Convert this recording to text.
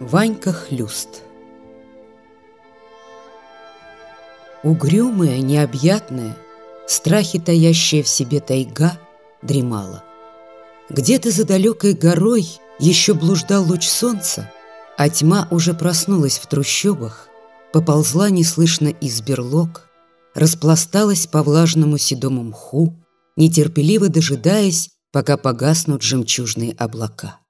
Ванька Хлюст Угрюмая, необъятная, страхи таящая в себе тайга дремала. Где-то за далекой горой еще блуждал луч солнца, а тьма уже проснулась в трущобах, поползла неслышно из берлог, распласталась по влажному седому мху, нетерпеливо дожидаясь, пока погаснут жемчужные облака.